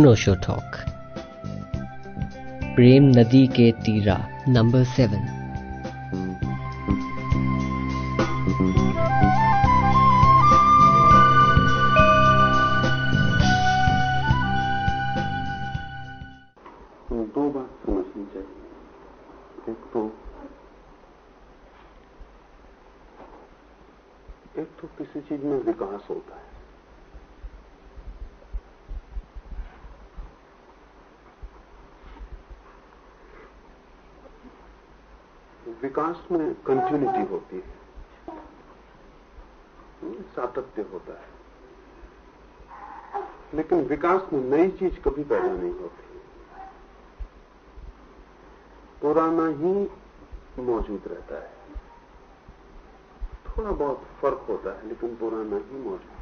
अनोशो talk प्रेम नदी के तीरा नंबर सेवन चीज़ कभी पैदा नहीं होती। पुराना ही मौजूद रहता है। थोड़ा बहुत फ़र्क होता है, लेकिन पुराना ही मौजूद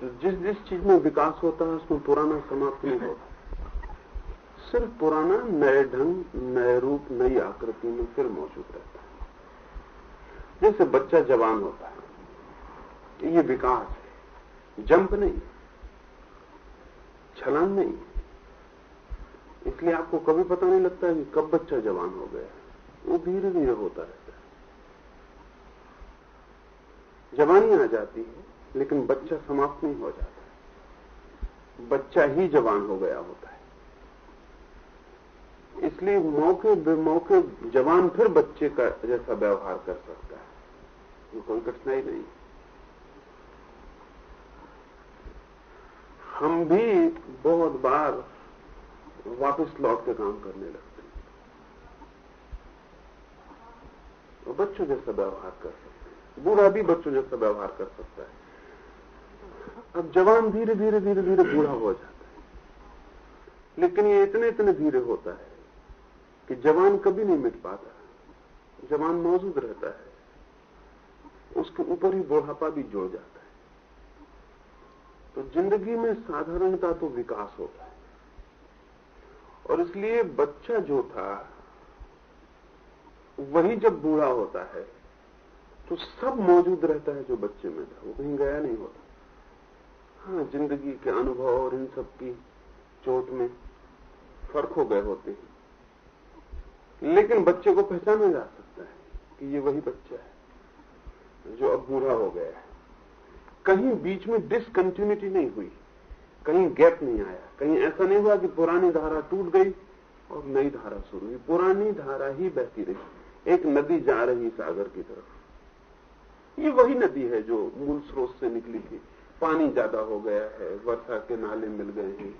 तो जिस जिस चीज़ में विकास होता है, उसमें पुराना समाप्त नहीं होता। सिर्फ़ पुराना नए ढंग, नए रूप, नई आकृति में फिर मौजूद रहता है। जैसे बच्चा जवान होता है, ये विकास जंप नहीं, छलांग नहीं। इसलिए आपको कभी पता नहीं लगता कि कब बच्चा जवान हो गया। वो धीरे धीरे होता रहता है। जवानी आ जाती है, लेकिन बच्चा समाप्त नहीं हो जाता बच्चा ही जवान हो गया होता है। इसलिए मौके बेमौके जवान फिर बच्चे का जैसा व्यवहार कर सकता है। कोई कठिनाई नहीं हम भी बहुत बार वापस लौट के काम करने लगते हैं। और बच्चों जैसा व्यवहार कर सकते हैं। बूढ़ा भी बच्चों जैसा व्यवहार कर सकता है। अब जवान धीरे धीरे धीरे धीरे बूढ़ा हो जाता है। लेकिन ये इतने इतने धीरे होता है कि जवान कभी नहीं मिट पाता। जवान मौजूद रहता है। उसके ऊपर ही बुढ़ापा भी जुड़ जाता है। तो ज़िंदगी में साधारणता तो विकास होता है। और इसलिए बच्चा जो था, वही जब बूढ़ा होता है तो सब मौजूद रहता है जो बच्चे में था। वो कहीं गया नहीं होता। हाँ ज़िंदगी के अनुभव और इन सब की चोट में फ़र्क हो गए होते हैं। लेकिन बच्चे को पहचाना जा सकता है कि ये वही बच्चा है जो अब बूढ़ा हो गया है। कहीं बीच में डिसकंटिन्यूटी नहीं हुई। कहीं गैप नहीं आया। कहीं ऐसा नहीं हुआ कि पुरानी धारा टूट गई और नई धारा शुरू हुई। पुरानी धारा ही बहती रही। एक नदी जा रही सागर की तरफ़। ये वही नदी है जो मूल स्रोत से निकली थी। पानी ज़्यादा हो गया है, वर्षा के नाले मिल गए हैं,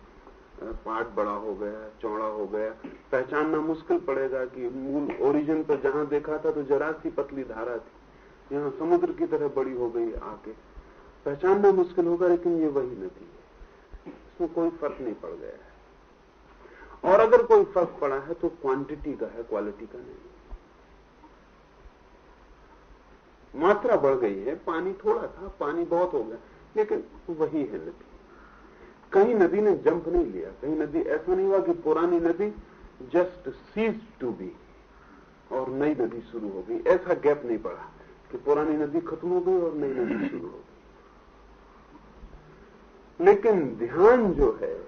पाट बड़ा हो गया, चौड़ा हो गया। पहचानना मुश्किल पड़ेगा कि मूल ओरिजिन पर जहाँ देखा था तो जरा सी पतली धारा थी। यहाँ समुद्र की तरह बड़ी हो गई आके पहचानना मुश्किल होगा, लेकिन ये वही नदी है। इसमें कोई फ़र्क नहीं पड़ गया है। और अगर कोई फ़र्क पड़ा है तो क्वांटिटी का है क्वालिटी का नहीं। मात्रा बढ़ गई है, पानी थोड़ा था, पानी बहुत हो गया, लेकिन वही है नदी। कहीं नदी ने जंप नहीं लिया, कहीं नदी ऐसा नहीं हुआ कि पुरानी नदी जस्ट सीज टू बी और नई नदी शुरू हो गई। ऐसा गैप नहीं पड़ा कि पुरानी नदी खत्म हो गई और नई नदी शुरू हो गई। लेकिन ध्यान जो है,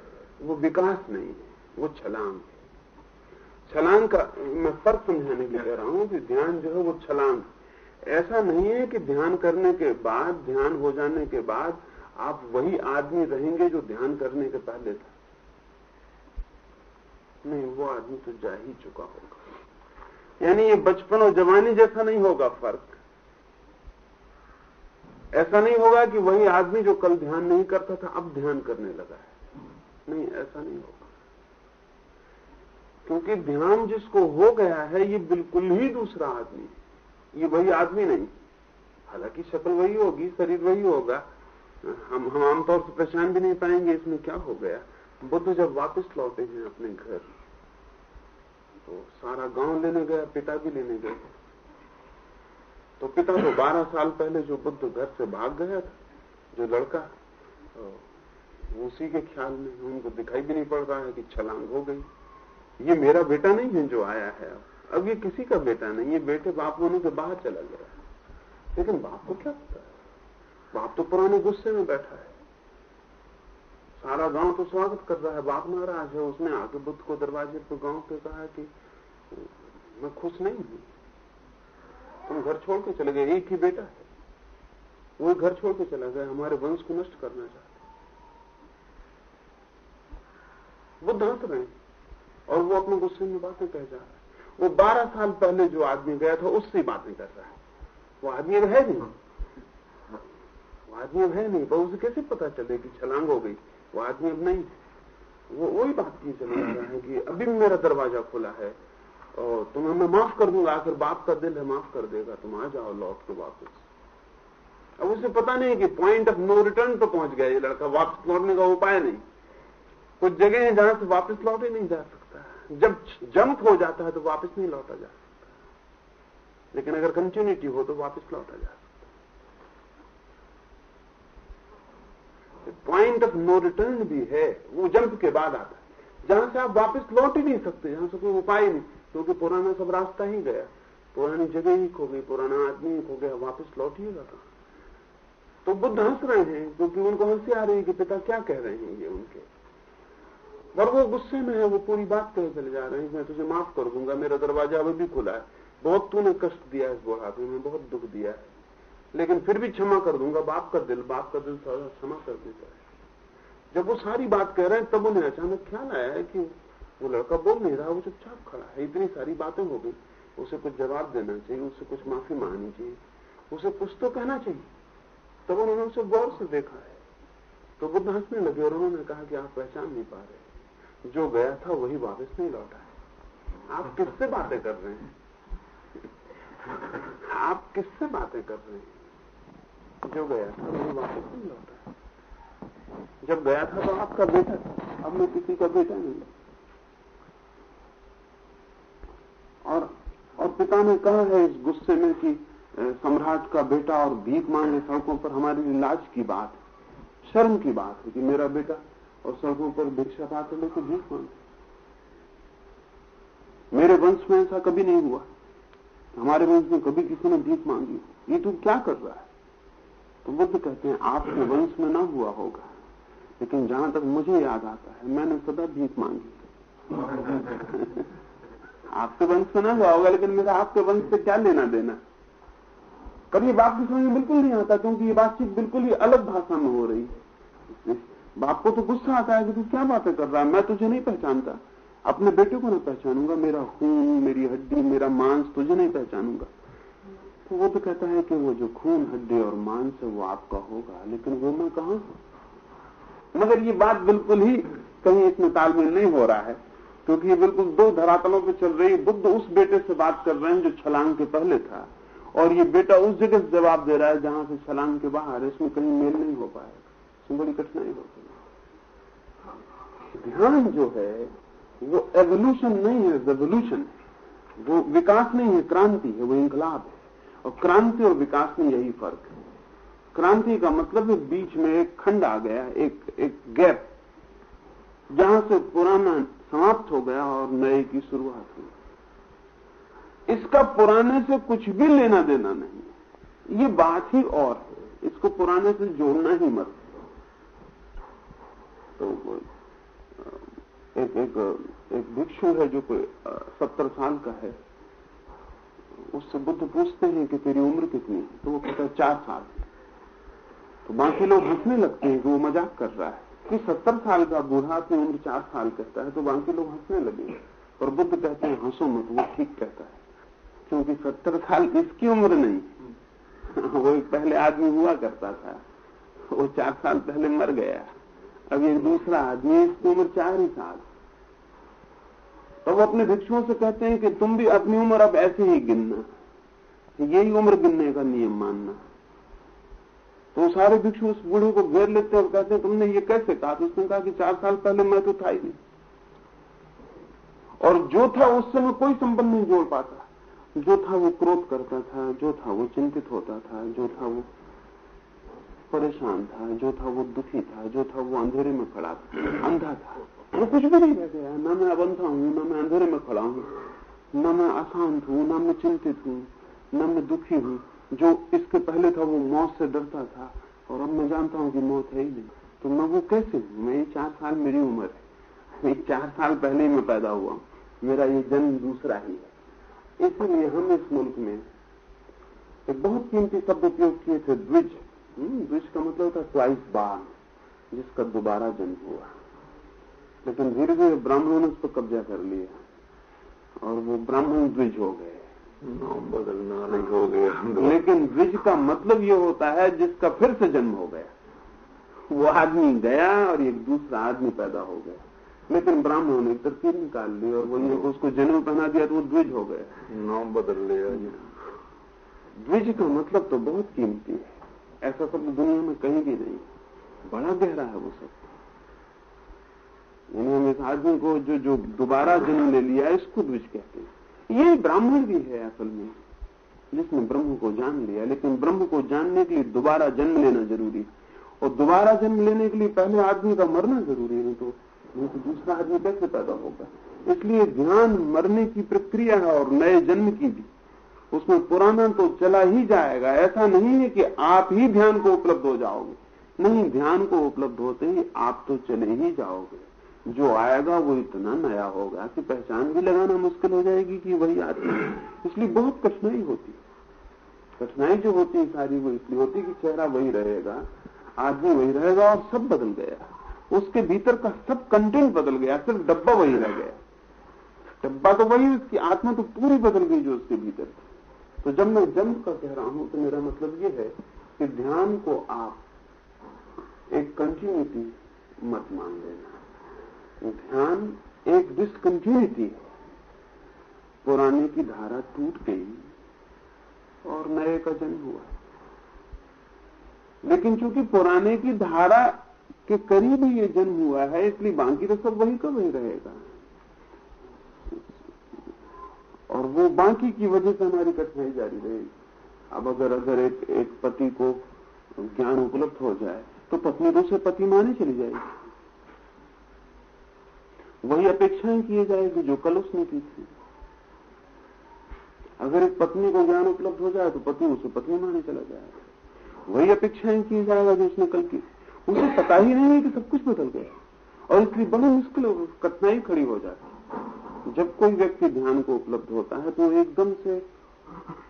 वो विकास नहीं है, वो छलांग है। छलांग का, मैं फ़र्क समझाने के लिए कह रहा हूँ कि ध्यान जो है, वो छलांग ऐसा नहीं है कि ध्यान करने के बाद, ध्यान हो जाने के बाद आप वही आदमी रहेंगे जो ध्यान करने के पहले था। नहीं, वो आदमी तो जा ही चुका होगा। यानी ये बचपन और जवानी जैसा नहीं होगा फ़र्क। ऐसा नहीं होगा कि वही आदमी जो कल ध्यान नहीं करता था, अब ध्यान करने लगा है। नहीं, ऐसा नहीं होगा। क्योंकि ध्यान जिसको हो गया है, ये बिल्कुल ही दूसरा आदमी है। ये वही आदमी नहीं। हालाँकि शक्ल वही होगी, शरीर वही होगा। हम हम आमतौर से पहचान भी नहीं पाएँगे इसमें क्या हो गया। बुद्ध जब वापस लौटे हैं अपने घर तो सारा गाँव लेने गया, पिता भी लेने गए। तो पिता तो 12 साल पहले जो बुद्ध घर से भाग गया था, जो लड़का तो उसी के ख्याल में उनको दिखाई भी नहीं पड़ रहा है कि छलांग हो गई। ये मेरा बेटा नहीं है जो आया है अब। ये किसी का बेटा नहीं, ये बेटे बाप होने के बाहर चला गया लेकिन बाप को क्या पता? है बाप तो पुराने गुस्से में बैठा है। सारा गाँव तो स्वागत कर रहा है, बाप महाराज है। उसने आके बुद्ध को दरवाजे पर गाँव पे कहा कि, मैं खुश नहीं हूँ। तुम घर छोड़ के चले गए, एक ही बेटा है। वो घर छोड़ के चला गया, हमारे वंश को नष्ट करना चाहते बुद्ध हंस रहे, और वो अपने गुस्से में बातें कह जा रहा है। वो बारह साल पहले जो आदमी गया था, उससे बातें कर रहा है। वो आदमी अब है नहीं। वो आदमी अब है नहीं, पर उसे कैसे पता चले कि छलांग हो गई? वो आदमी अब नहीं वो वही बात की चले रहा है कि अभी मेरा दरवाज़ा खुला है और तुम्हें मैं माफ़ कर दूँगा, आखिर बाप का दिल है, माफ़ कर देगा, तुम आ जाओ लौट के वापस। अब उसे पता नहीं कि पॉइंट ऑफ़ नो रिटर्न तो पहुँच गया ये लड़का, वापस लौटने का उपाय नहीं। कुछ जगह है जहाँ से वापस लौटे नहीं जा सकता। जब जंप हो जाता है तो वापस नहीं लौटा जा सकता। लेकिन अगर कंटिन्यूटी हो तो वापस लौटा जा सकता पॉइंट ऑफ़ नो रिटर्न भी है, वो जंप के बाद आता है। जहाँ से आप वापस लौट ही नहीं सकते, जहाँ से कोई उपाय नहीं। क्योंकि पुराना सब रास्ता ही गया। पुरानी जगह ही खो गई, पुराना आदमी ही खो गया, वापस लौटिएगा कहा? तो बुद्ध हंस रहे हैं, क्योंकि उनको हँसी आ रही है कि पिता क्या कह रहे हैं ये उनके। और वो गुस्से में है, वो पूरी बात कह चले जा रहे हैं, मैं तुझे माफ़ कर दूँगा, मेरा दरवाज़ा अभी भी खुला है। बहुत तूने कष्ट दिया इस बुढ़ापे में, बहुत दुख दिया है। लेकिन फिर भी क्षमा कर दूँगा, बाप का दिल, बाप का दिल थोड़ा क्षमा कर देता है। जब वो सारी बात कह रहे हैं, तब उन्हें अचानक ख्याल आया है कि वो लड़का बोल नहीं रहा वो चुपचाप खड़ा है। इतनी सारी बातें हो गई। उसे कुछ जवाब देना चाहिए, उसे कुछ माफ़ी मांगनी चाहिए। उसे कुछ तो कहना चाहिए। तब उन्होंने उसे गौर से देखा है। तो बुद्ध हंसने लगे और उन्होंने कहा कि आप पहचान नहीं पा रहे जो गया था, वही वापस नहीं लौटा है। आप किससे बातें कर रहे हैं? आप किससे बातें कर रहे हैं? जो गया था, वही वापस नहीं लौटा है। जब गया था तो आपका बेटा था। अब मैं किसी का बेटा नहीं और और पिता ने कहा है इस गुस्से में कि सम्राट का बेटा और भीख मांगे सड़कों पर हमारी लाज की बात है। शर्म की बात है कि मेरा बेटा और सड़कों पर भिक्षा पात्र लेकर भीख मांगे मेरे वंश में ऐसा कभी नहीं हुआ। हमारे वंश में कभी किसी ने भीख मांगी ये तू क्या कर रहा है? तो बुद्ध कहते हैं, आपके वंश में ना हुआ होगा। लेकिन जहाँ तक मुझे याद आता है, मैंने सदा भीख मांगी। आपके वंश में ना हुआ होगा, लेकिन मेरा आपके वंश से क्या लेना देना? कभी बाप की समझ में बिल्कुल नहीं आता, क्योंकि ये बातचीत बिल्कुल ही अलग भाषा में हो रही है। बाप को तो गुस्सा आता है कि तू क्या बातें कर रहा है? मैं तुझे नहीं पहचानता। अपने बेटे को ना पहचानूँगा, मेरा खून, मेरी हड्डी, मेरा मांस, तुझे नहीं पहचानूँगा। तो वो तो कहता है कि वो जो खून, हड्डी और मांस है, वो आपका होगा, लेकिन वो मैं कहा मगर ये बात बिल्कुल ही कहीं इसमें तालमेल नहीं हो रहा है। क्योंकि ये बिल्कुल दो धरातलों पर चल रही बुद्ध उस बेटे से बात कर रहे हैं जो छलांग के पहले था। और ये बेटा उस जगह से जवाब दे रहा है जहाँ से छलांग के बाहर इसमें कहीं मेल नहीं हो पाएगा इसमें बड़ी कठिनाई होती है ध्यान जो है, वो एवोल्यूशन नहीं है रेवोल्यूशन है। वो विकास नहीं है, क्रांति है, वो इंकलाब है। और क्रांति और विकास में यही फ़र्क है। क्रांति का मतलब है बीच में एक खंड आ गया, एक एक गैप जहाँ से पुराना समाप्त हो गया और नए की शुरुआत हुई। इसका पुराने से कुछ भी लेना देना नहीं ये बात ही और है। इसको पुराने से जोड़ना ही मत। तो एक एक एक भिक्षु है जो कोई सत्तर साल का है। उससे बुद्ध पूछते हैं कि तेरी उम्र कितनी है? तो वो कहता है, चार साल। तो बाकी लोग हंसने लगते हैं कि वो मज़ाक कर रहा है। कि सत्तर साल का बूढ़ा अपनी उम्र चार साल कहता है तो बाकी लोग हंसने लगे। और बुद्ध कहते हैं, हंसो मत, वो ठीक कहता है। क्योंकि सत्तर साल इसकी उम्र नहीं। वो पहले आदमी हुआ करता था। वो चार साल पहले मर गया। अब एक दूसरा आदमी इसकी उम्र चार ही साल। तो वो अपने भिक्षुओं से कहते हैं कि तुम भी अपनी उम्र अब ऐसे ही गिनना। यही उम्र गिनने का नियम मानना। तो सारे भिक्षु उस बूढ़े को घेर लेते और कहते हैं, तुमने ये कैसे कहा? तो उसने कहा कि चार साल पहले मैं तो था ही नहीं। और जो था उससे मैं कोई संबंध नहीं जोड़ पाता। जो था, वो क्रोध करता था, जो था, वो चिंतित होता था, जो था, वो परेशान था, जो था, वो दुखी था, जो था, वो अंधेरे में खड़ा था, अंधा था। वो कुछ भी नहीं रह गया न मैं अब अंधा हूँ, न मैं अंधेरे में खड़ा हूँ, न मैं अशांत हूँ, न मैं चिंतित हूँ, न मैं दुखी हूँ। जो इसके पहले था वो मौत से डरता था। और अब मैं जानता हूँ कि मौत है ही नहीं। तो मैं वो कैसे हूँ? मैं ये चार साल मेरी उम्र है। एक चार साल पहले ही मैं पैदा हुआ मेरा ये जन्म दूसरा ही है। इसलिए हम इस मुल्क में एक बहुत कीमती शब्द उपयोग किए थे द्विज। हम्म, द्विज का मतलब था है ट्वाइस बार जिसका दोबारा जन्म हुआ। लेकिन धीरे धीरे ब्राह्मणों ने उस पर कब्जा कर लिया। और वो ब्राह्मण द्विज हो गए। नाम बदलना नहीं हो गया लेकिन द्विज का मतलब ये होता है जिसका फिर से जन्म हो गया। वो आदमी गया और एक दूसरा आदमी पैदा हो गया। लेकिन ब्राह्मणों ने तरकीब निकाल ली और वो ये उसको जन्म पहना दिया तो वो द्विज हो गया। नाम बदल लिया। द्विज का मतलब तो बहुत कीमती है। ऐसा शब्द दुनिया में कहीं भी नहीं। बड़ा गहरा है वो शब्द उन्होंने इस आदमी को जो जो दोबारा जन्म ले लिया इसको द्विज कहते हैं। ये ब्राह्मण भी है असल में, जिसने ब्रह्म को जान लिया। लेकिन ब्रह्म को जानने के लिए दोबारा जन्म लेना ज़रूरी और दोबारा जन्म लेने के लिए पहले आदमी का मरना ज़रूरी है तो नहीं तो दूसरा आदमी कैसे पैदा होगा? इसलिए ध्यान मरने की प्रक्रिया है और नए जन्म की भी। उसमें पुराना तो चला ही जाएगा। ऐसा नहीं है कि आप ही ध्यान को उपलब्ध हो जाओगे। नहीं, ध्यान को उपलब्ध होते ही आप तो चले ही जाओगे। जो आएगा वो इतना नया होगा कि पहचान भी लगाना मुश्किल हो जाएगी कि वही आदमी। इसलिए बहुत कठिनाई होती कठिनाई जो होती है सारी वो इसलिए होती कि चेहरा वही रहेगा, आदमी वही रहेगा और सब बदल गया। उसके भीतर का सब कंटेंट बदल गया, सिर्फ़ डब्बा वही रह गया। डब्बा तो वही, उसकी आत्मा तो पूरी बदल गई जो उसके भीतर तो जब मैं जन्म का कह रहा हूँ तो मेरा मतलब ये है कि ध्यान को आप एक कंटिन्यूटी मत मान लेना। ध्यान एक डिसकंटिन्यूटी है। पुराने की धारा टूट गई और नए का जन्म हुआ। लेकिन चूँकि पुराने की धारा के करीब ही ये जन्म हुआ है, इसलिए बाकी तो सब वही का वही रहेगा। और वो बाकी की वजह से हमारी कठिनाई जारी रहेगी। अब अगर अगर एक एक पति को ज्ञान उपलब्ध हो जाए तो पत्नी उसे पति माने चली जाएगी। वही अपेक्षाएँ किए जाएगी जो कल उसने की थी। अगर एक पत्नी को ज्ञान उपलब्ध हो जाए तो पति उसे पत्नी माने चला जाएगा। वही अपेक्षाएँ की जाएगा जो उसने कल की। उसे पता ही नहीं है कि सब कुछ बदल गया। और इसलिए बड़ी मुश्किल कठिनाई खड़ी हो जाती जब कोई व्यक्ति ध्यान को उपलब्ध होता है तो एकदम से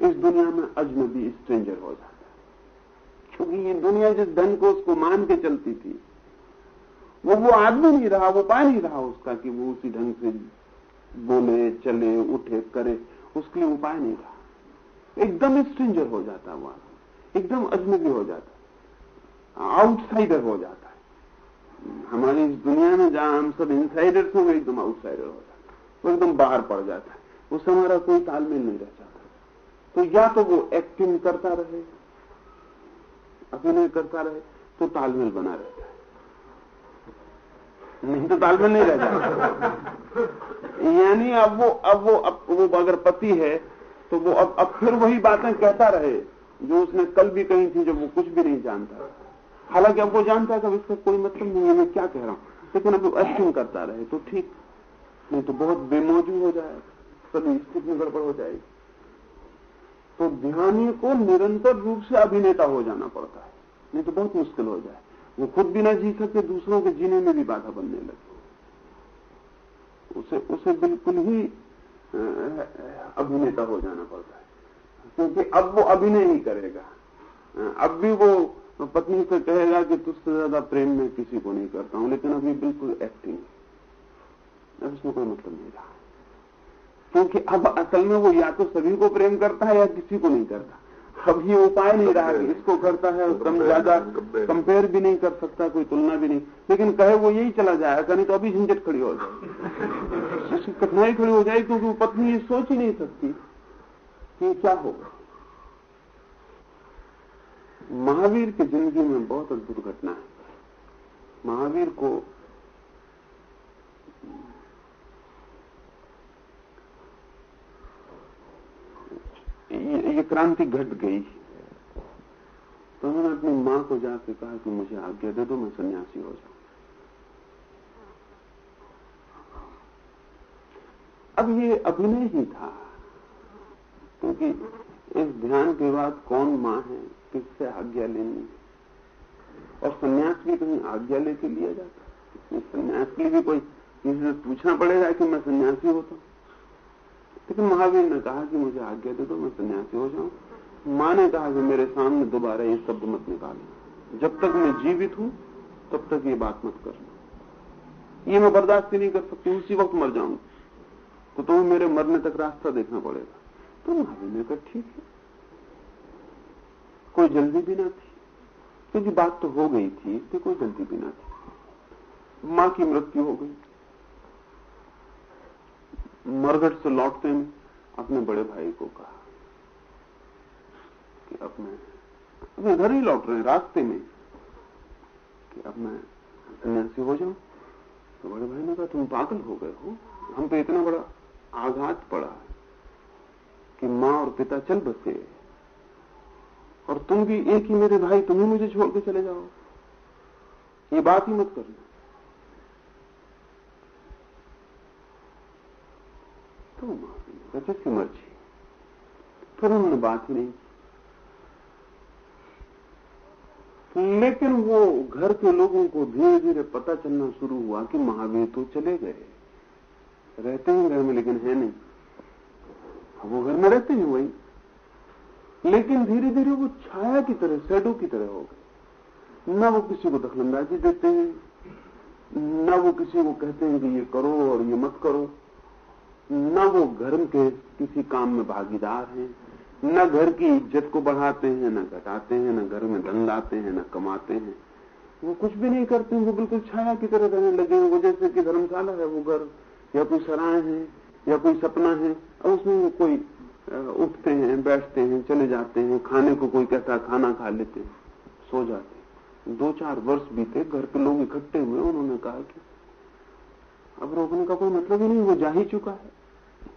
इस दुनिया में अजनबी स्ट्रेंजर हो जाता है। क्योंकि ये दुनिया जिस धन को उसको मान के चलती थी वो वो आदमी नहीं रहा, वो पा नहीं रहा उसका कि वो उसी ढंग से बोले चले, उठे, करे, उसके लिए उपाय नहीं रहा। एकदम स्ट्रेंजर हो जाता है वो आदमी। एकदम अजनबी हो जाता। है आउटसाइडर हो जाता है। हमारी इस दुनिया में जहाँ हम सब इनसाइडर थे वो एकदम आउटसाइडर हो जाता है। वो एकदम बाहर पड़ जाता है। उससे हमारा कोई तालमेल नहीं रह जाता। तो या तो वो एक्टिंग करता रहे, अभिनय करता रहे तो तालमेल बना रहता है नहीं तो तालमेल नहीं रह जाता यानी अब वो अब वो अब वो अगर पति है तो वो अब अब फिर वही बातें कहता रहे, जो उसने कल भी कही थी, जब वो कुछ भी नहीं जानता। हालाँकि अब वो जानता है कि इसका कोई मतलब नहीं है, मैं क्या कह रहा हूँ। लेकिन अब एक्टिंग करता रहे तो ठीक। नहीं तो बहुत बेमौजू हो जाएगा, सभी स्थिति में गड़बड़ हो जाएगी। तो ध्यानी को निरंतर रूप से अभिनेता हो जाना पड़ता है, नहीं तो बहुत मुश्किल हो जाए। वो खुद भी ना जी सके दूसरों के जीने में भी बाधा बनने लगे। उसे उसे बिल्कुल ही अभिनेता हो जाना पड़ता है। क्योंकि अब वो अभिनय नहीं करेगा। अब भी वो पत्नी से कहेगा कि तुझसे ज़्यादा प्रेम में किसी को नहीं करता हूँ, लेकिन अभी बिल्कुल एक्टिंग अब इसमें कोई मतलब नहीं रहा। क्योंकि अब असल में वो या तो सभी को प्रेम करता है या किसी को नहीं करता। अब ये उपाय नहीं रहा कि इसको करता है कम ज़्यादा कंपेयर भी नहीं कर सकता कोई तुलना भी नहीं। लेकिन कहे वो यही चला जाएगा नहीं तो अभी झंझट खड़ी हो जाए। जाएगी कठिनाई खड़ी हो जाएगी क्योंकि वो पत्नी ये सोच ही नहीं सकती कि क्या होगा। महावीर की ज़िंदगी में बहुत अद्भुत घटना है। महावीर को ये, क्रांति घट गई। तो उन्होंने अपनी माँ को जाके कहा कि मुझे आज्ञा दे दो मैं सन्यासी हो जाऊँ। अब ये अभिनय ही था क्योंकि इस ध्यान के बाद कौन माँ है किससे आज्ञा लेनी और सन्यास भी कहीं आज्ञा लेके लिया जाता है। संन्यास के लिए भी कोई किसी से पूछना पड़ेगा कि मैं सन्यासी होता हूँ। लेकिन महावीर ने कहा कि मुझे आज्ञा दे दो, मैं सन्यासी हो जाऊँ। माँ ने कहा कि मेरे सामने दोबारा ये शब्द मत निकालना जब तक मैं जीवित हूँ, तब तक ये बात मत करना ये मैं बर्दाश्त नहीं कर सकती, उसी वक्त मर जाऊँगी। तो तुम्हें मेरे मरने तक रास्ता देखना पड़ेगा। तो महावीर ने कहा, ठीक है। कोई जल्दी भी ना थी, क्योंकि बात तो हो गई थी, इसलिए कोई जल्दी भी ना थी। माँ की मृत्यु हो गई। मरघट से लौटते में अपने बड़े भाई को कहा कि अब मैं अपने घर ही लौट रहे हैं, रास्ते में। कि अब मैं सन्यासी हो जाऊँ। तो बड़े भाई ने कहा, तुम पागल हो गए हो। हम पे इतना बड़ा आघात पड़ा है कि माँ और पिता चल बसे। और तुम भी एक ही मेरे भाई, तुम ही मुझे छोड़ के चले जाओ। ये बात ही मत करना। तो माँ जिसकी मर्ज़ी? फिर उन्होंने बात नहीं लेकिन वो घर के लोगों को धीरे धीरे पता चलना शुरू हुआ कि महावीर तो चले गए। रहते हैं घर में लेकिन है नहीं। वो घर में रहते हैं वही। लेकिन धीरे धीरे वो छाया की तरह शेडो की तरह हो गए। न वो किसी को दखलंदाजी देते हैं, न वो किसी को कहते हैं कि ये करो और ये मत करो। न वो घर के किसी काम में भागीदार हैं, न घर की इज़्ज़त को बढ़ाते हैं, न घटाते हैं, न घर में धन लाते हैं, न कमाते हैं। वो कुछ भी नहीं करते, वो बिल्कुल छाया की तरह रहने लगे वो जैसे कि धर्मशाला है, वो घर, या कोई सराय है, या कोई सपना है, और उसमें वो कोई उठते हैं, बैठते हैं, चले जाते हैं, खाने को कोई कहता खाना खा लेते सो जाते दो चार वर्ष बीते, घर के लोग इकट्ठे हुए, उन्होंने कहा कि अब रोकने का कोई मतलब ही नहीं, वो जा ही चुका है।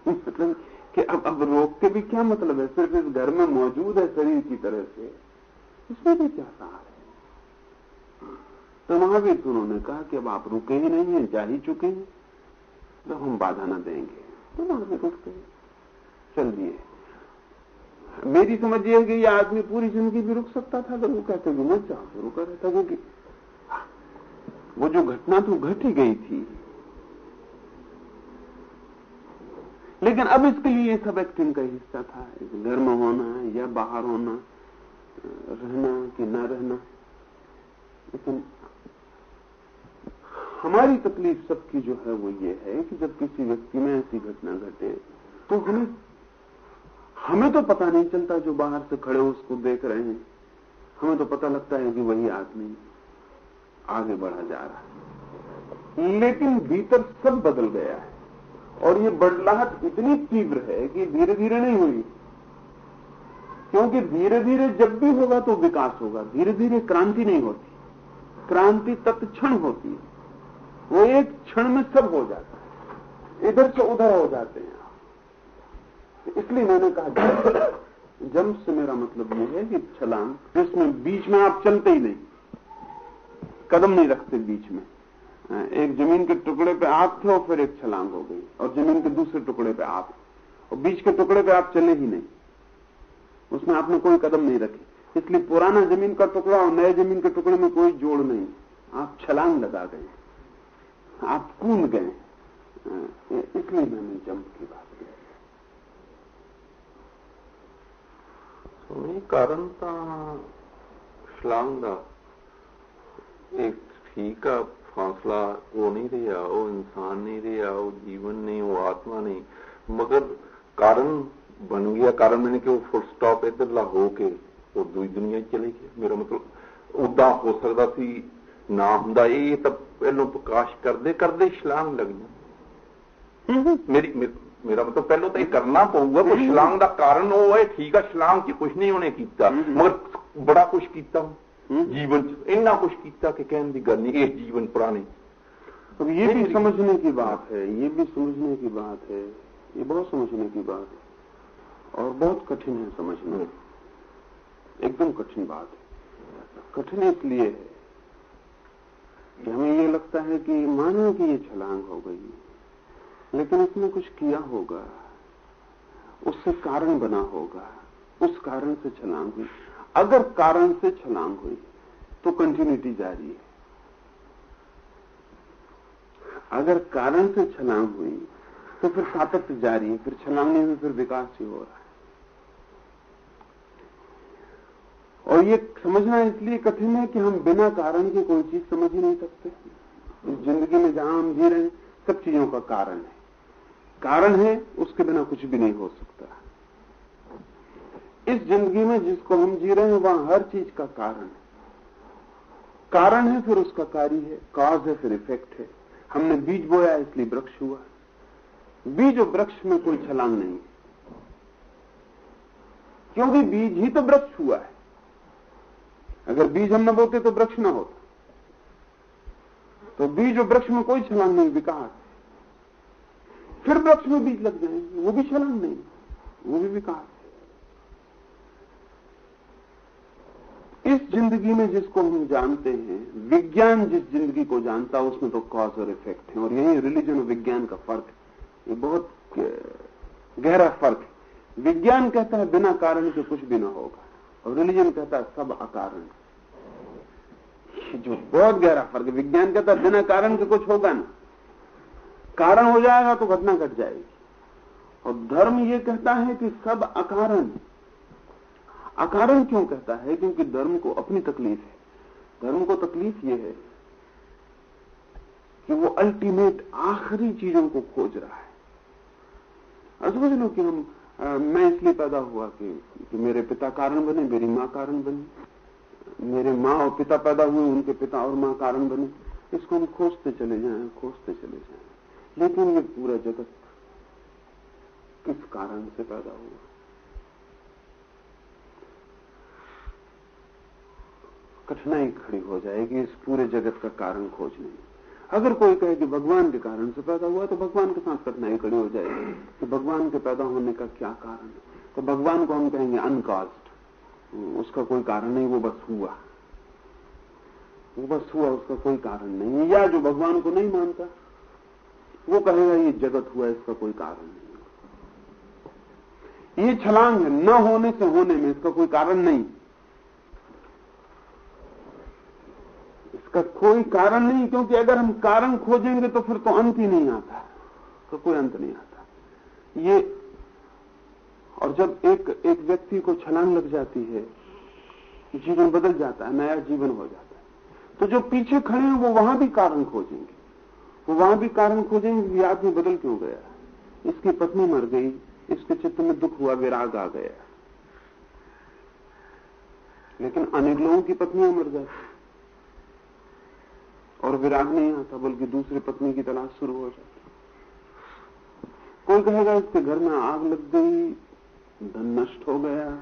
मतलब कि अब अब रोक के भी क्या मतलब है? सिर्फ़ इस घर में मौजूद है शरीर की तरह से। इसमें भी क्या सार है? तो उन्होंने कहा कि अब आप रुके ही नहीं है, जा ही चुके हैं। तो हम बाधा न देंगे तो महावीर रुक गए चल दिए मेरी समझ यह है कि यह आदमी पूरी ज़िंदगी भी रुक सकता था, अगर वो कहते कि मत जाओ तो रुका रहता क्योंकि वो जो घटना तो घट ही गई थी लेकिन अब इसके लिए ये सब एक्टिंग का हिस्सा था। घर में होना या बाहर होना, रहना कि न रहना। लेकिन हमारी तकलीफ़ सबकी जो है वो ये है कि जब किसी व्यक्ति में ऐसी घटना घटे तो हमें हमें तो पता नहीं चलता जो बाहर से खड़े उसको देख रहे हैं। हमें तो पता लगता है कि वही आदमी आगे बढ़ा जा रहा है। लेकिन भीतर सब बदल गया है। और ये बदलाहट इतनी तीव्र है कि धीरे धीरे नहीं हुई। क्योंकि धीरे धीरे जब भी होगा तो विकास होगा। धीरे धीरे क्रांति नहीं होती। क्रांति तत्क्षण होती है। वो एक क्षण में सब हो जाता है। इधर से उधर हो जाते हैं इसलिए मैंने कहा जम से मेरा मतलब ये है कि छलांग, जिसमें बीच में आप चलते ही नहीं। कदम नहीं रखते बीच में। एक ज़मीन के टुकड़े पे आप थे और फिर एक छलांग हो गई, और ज़मीन के दूसरे टुकड़े पे आप और बीच के टुकड़े पे आप चले ही नहीं। उसमें आपने कोई कदम नहीं रखे। इसलिए पुराना ज़मीन का टुकड़ा और नए ज़मीन के टुकड़े में कोई जोड़ नहीं। आप छलांग लगा गए। आप कूद गए। इसलिए मैंने जंप की बात की। कारण छलांग एक ठीक फासला वो नहीं रहा वो इंसान नहीं रहा वो जीवन नहीं वो आत्मा नहीं मगर कारण बन गया कारण मैंने कि वो फुल स्टॉप इधरला हो के ਉਹ ਦੂਜੀ ਦੁਨੀਆ ਚ ਚਲੇ ਗਏ ਮੇਰਾ ਮਤਲਬ ਉਦਾਂ ਹੋ ਸਕਦਾ ਸੀ ਨਾ ਹੁੰਦਾ ਇਹ ਤਾਂ ਪਹਿਲੋਂ ਪ੍ਰਕਾਸ਼ ਕਰਦੇ ਕਰਦੇ ਛਲਾਂਗ ਲੱਗ ਜਾ ਮੇਰੀ ਮੇਰਾ ਮਤਲਬ ਪਹਿਲਾਂ ਤਾਂ ਇਹ ਕਰਨਾ ਪਊਗਾ ਪਰ ਛਲਾਂਗ ਦਾ ਕਾਰਨ ਉਹ ਹੈ ਠੀਕ ਆ ਛਲਾਂਗ 'ਚ ਕੁਝ ਨਹੀਂ ਉਹਨੇ ਕੀਤਾ ਮਗਰ ਬੜਾ ਕੁਝ ਕੀਤਾ जीवन इन्ना कुछ किया कि कहने की गल नहीं एक जीवन पुराने। अब ये भी समझने की बात है ये भी समझने की बात है ये बहुत समझने की बात है और बहुत कठिन है समझना। एकदम कठिन बात है। कठिन इसलिए है कि हमें ये लगता है कि मानो कि ये छलांग हो गई लेकिन इसने कुछ किया होगा उससे कारण बना होगा उस कारण से छलांग हुई। अगर कारण से छलांग हुई तो कंटिन्यूटी जारी है। अगर कारण से छलांग हुई तो फिर सातत्य जारी है, फिर छलांगने में फिर विकास ही हो रहा है। और ये समझना इसलिए कठिन है कि हम बिना कारण के कोई चीज़ समझ ही नहीं सकते। ज़िंदगी में जहाँ हम जी रहे हैं, सब चीज़ों का कारण है। कारण है, उसके बिना कुछ भी नहीं हो सकता। इस ज़िंदगी में जिसको हम जी रहे हैं, वहाँ हर चीज़ का कारण है। कारण है, फिर उसका कार्य है। कॉज है, फिर इफ़ेक्ट है। हमने बीज बोया, इसलिए वृक्ष हुआ। बीज और वृक्ष में कोई छलांग नहीं है। क्योंकि बीज ही तो वृक्ष हुआ है। अगर बीज हम न बोते तो वृक्ष ना होता। तो बीज और वृक्ष में कोई छलांग नहीं, विकास फिर वृक्ष में बीज लग जाएँगे, वो भी छलांग नहीं वो भी विकास इस ज़िंदगी में जिसको हम जानते हैं, विज्ञान जिस ज़िंदगी को जानता है, उसमें तो कॉज और इफ़ेक्ट है। और यही रिलीजन और विज्ञान का फ़र्क है। ये बहुत गहरा फ़र्क है। विज्ञान कहता है बिना कारण के कुछ भी ना होगा। और रिलीजन कहता है सब अकारण। जो बहुत गहरा फ़र्क है। विज्ञान कहता है बिना कारण के कुछ होगा ना। कारण हो जाएगा तो घटना घट जाएगी। और धर्म ये कहता है कि सब अकारण। अकारण क्यों कहता है? क्योंकि धर्म को अपनी तकलीफ़ है। धर्म को तकलीफ़ यह है कि वो अल्टीमेट आखिरी चीज़ों को खोज रहा है। समझ लो कि हम आ, मैं इसलिए पैदा हुआ कि, कि मेरे पिता कारण बने मेरी माँ कारण बनी। मेरे माँ और पिता पैदा हुए उनके पिता और माँ कारण बने। इसको हम खोजते चले जाएँ खोजते चले जाएँ। लेकिन ये पूरा जगत किस कारण से पैदा हुआ। कठिनाई खड़ी हो जाएगी, इस पूरे जगत का कारण खोजने में अगर कोई कहे कि भगवान के कारण से पैदा हुआ तो भगवान के साथ कठिनाई खड़ी हो जाएगी। कि भगवान के पैदा होने का क्या कारण है? तो भगवान को हम कहेंगे अनकास्ट। उसका कोई कारण नहीं, वो बस हुआ। वो बस हुआ, उसका कोई कारण नहीं या जो भगवान को नहीं मानता, वो कहेगा, ये जगत हुआ, इसका कोई कारण नहीं। ये छलांग है, न होने से होने में इसका कोई कारण नहीं। इसका कोई कारण नहीं, क्योंकि अगर हम कारण खोजेंगे तो फिर तो अंत ही नहीं आता तो कोई अंत नहीं आता। ये, और जब एक एक व्यक्ति को छलांग लग जाती है, जीवन बदल जाता है, नया जीवन हो जाता है तो जो पीछे खड़े हैं वो वहाँ भी कारण खोजेंगे। वो वहाँ भी कारण खोजेंगे कि आदमी बदल क्यों गया? इसकी पत्नी मर गई, इसके चित्त में दुख हुआ विराग आ गया। लेकिन अनेक लोगों की पत्नियाँ मर जाती और विराग नहीं आता, बल्कि दूसरी पत्नी की तलाश शुरू हो जाती कोई कहेगा, इसके घर में आग लग गई, धन नष्ट हो गया,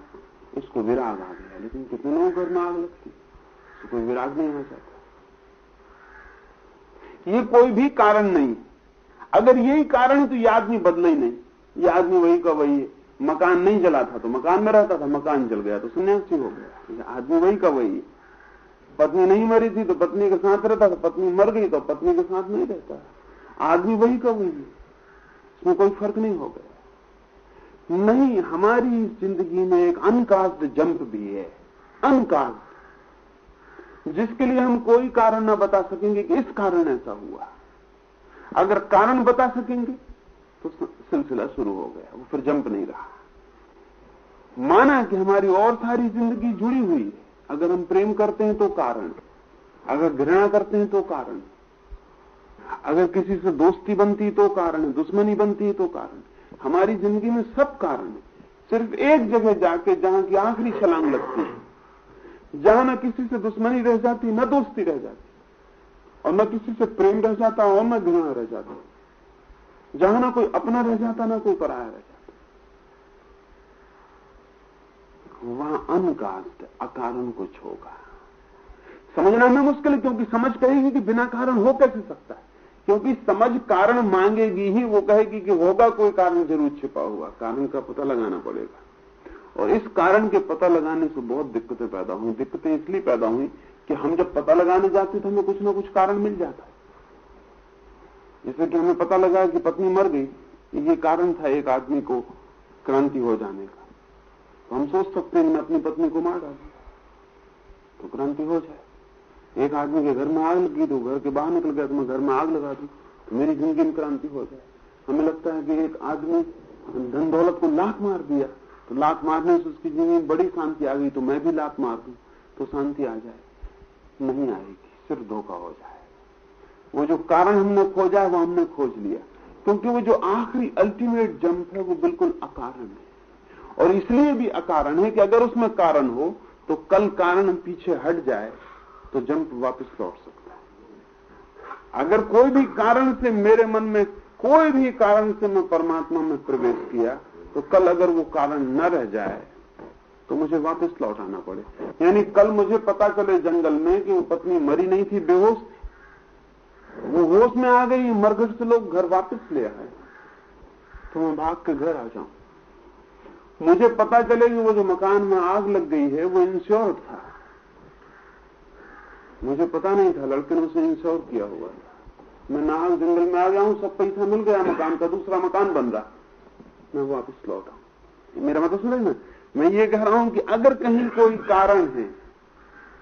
इसको विराग आ गया, लेकिन कितने घर में आग लगती तो कोई विराग नहीं आ जाता। ये कोई भी कारण नहीं। अगर यही कारण है तो ये आदमी बदला ही नहीं। ये आदमी वही का वही है। मकान नहीं जला था तो मकान में रहता था, मकान जल गया तो सन्यासी हो गया। आदमी वही का वही है। पत्नी नहीं मरी थी तो पत्नी के साथ रहता था, पत्नी मर गई तो पत्नी के साथ नहीं रहता। आदमी वही का वही है। इसमें कोई फ़र्क नहीं हो गया। नहीं, हमारी ज़िंदगी में एक अनकास्ट जंप भी है। अनकास्ट। जिसके लिए हम कोई कारण ना बता सकेंगे कि इस कारण ऐसा हुआ। अगर कारण बता सकेंगे तो सिलसिला शुरू हो गया। वो फिर जंप नहीं रहा। माना कि हमारी और सारी ज़िंदगी जुड़ी हुई है। अगर हम प्रेम करते हैं तो कारण। अगर घृणा करते हैं तो कारण। अगर किसी से दोस्ती बनती तो कारण है दुश्मनी बनती तो कारण। हमारी ज़िंदगी में सब कारण है। सिर्फ़ एक जगह जाके जहाँ की आखिरी छलांग लगती है। जहाँ न किसी से दुश्मनी रह जाती, न दोस्ती रह जाती। और न किसी से प्रेम रह जाता और न घृणा रह जाता। जहाँ ना कोई अपना रह जाता, ना कोई पराया रह जाता। वहाँ अनकास्ट अकारण कुछ होगा। समझना में मुश्किल है, क्योंकि समझ कहेगी कि बिना कारण हो कैसे सकता है? क्योंकि समझ कारण मांगेगी ही, वो कहेगी कि होगा कोई कारण, ज़रूर छिपा हुआ। कारण का पता लगाना पड़ेगा। और इस कारण के पता लगाने से बहुत दिक्कतें पैदा हुई दिक्कतें इसलिए पैदा हुई कि हम जब पता लगाने जाते तो हमें कुछ ना कुछ कारण मिल जाता है। जैसे कि हमें पता लगा कि पत्नी मर गई ये कारण था एक आदमी को क्रांति हो जाने का। तो हम सोच सकते हैं मैं अपनी पत्नी को मार डालू। तो क्रांति हो जाए। एक आदमी के घर में आग लगी तो घर के बाहर निकल गया तो मैं घर में आग लगा दी। तो मेरी ज़िंदगी में क्रांति हो जाए। हमें लगता है कि एक आदमी धन दौलत को लात मार दिया। तो लात मारने से उसकी ज़िंदगी में बड़ी शांति आ गई तो मैं भी लात मार दू तो शांति आ जाए। नहीं आएगी, सिर्फ़ धोखा हो जाए। वो जो कारण हमने खोजा है, वो हमने खोज लिया। क्योंकि वो जो आखिरी अल्टीमेट जंप है, वो बिल्कुल अकारण है। और इसलिए भी अकारण है कि अगर उसमें कारण हो तो कल कारण पीछे हट जाए तो जंप वापस लौट सकता है। अगर कोई भी कारण से मेरे मन में कोई भी कारण से मैं परमात्मा में प्रवेश किया तो कल अगर वो कारण न रह जाए तो मुझे वापस लौट आना पड़े। यानी कल मुझे पता चले जंगल में कि वो पत्नी मरी नहीं थी, बेहोश। वो होश में आ गई, मरघट से लोग घर वापस ले आए। तो मैं भाग के घर आ जाऊँ। मुझे पता चले कि वो जो मकान में आग लग गई है, वो इंश्योर था। मुझे पता नहीं था, लड़के ने उसे इंश्योर किया हुआ मैं नाहक जंगल में आ गया हूँ, सब पैसा मिल गया, मकान का दूसरा मकान बन रहा। मैं वापस लौट आऊ। मेरा मतलब सुने ना? मैं ये कह रहा हूँ कि अगर कहीं कोई कारण है